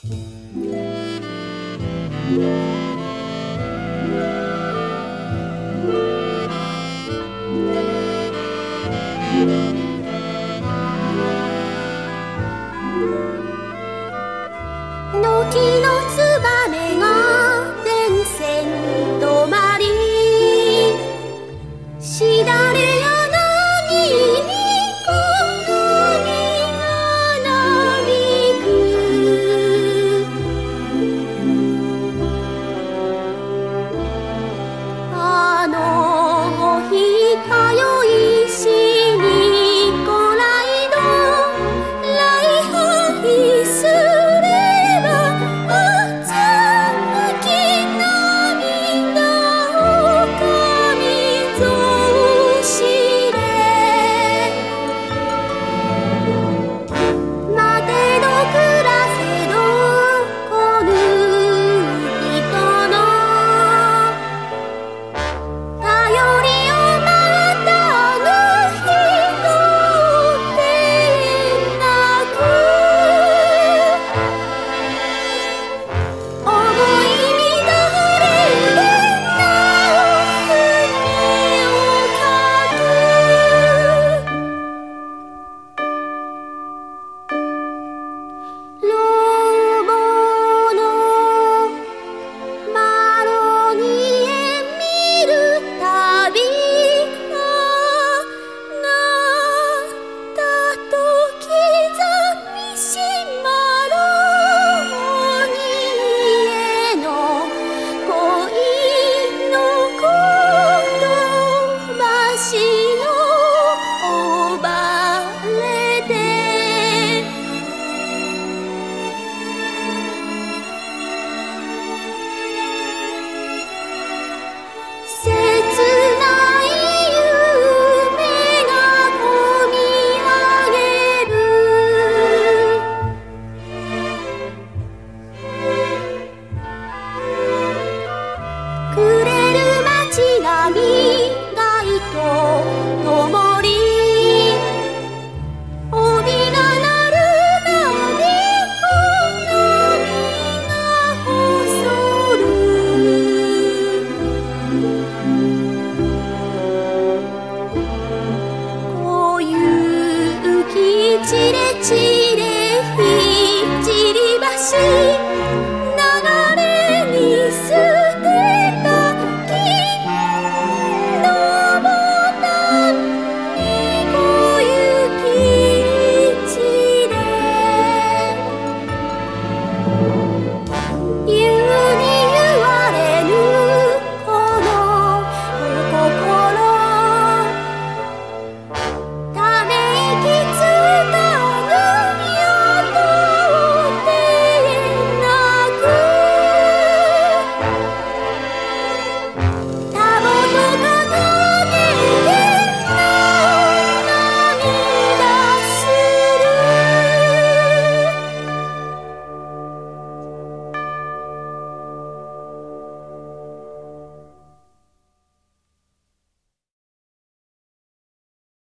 のきのつばめ Lord. しい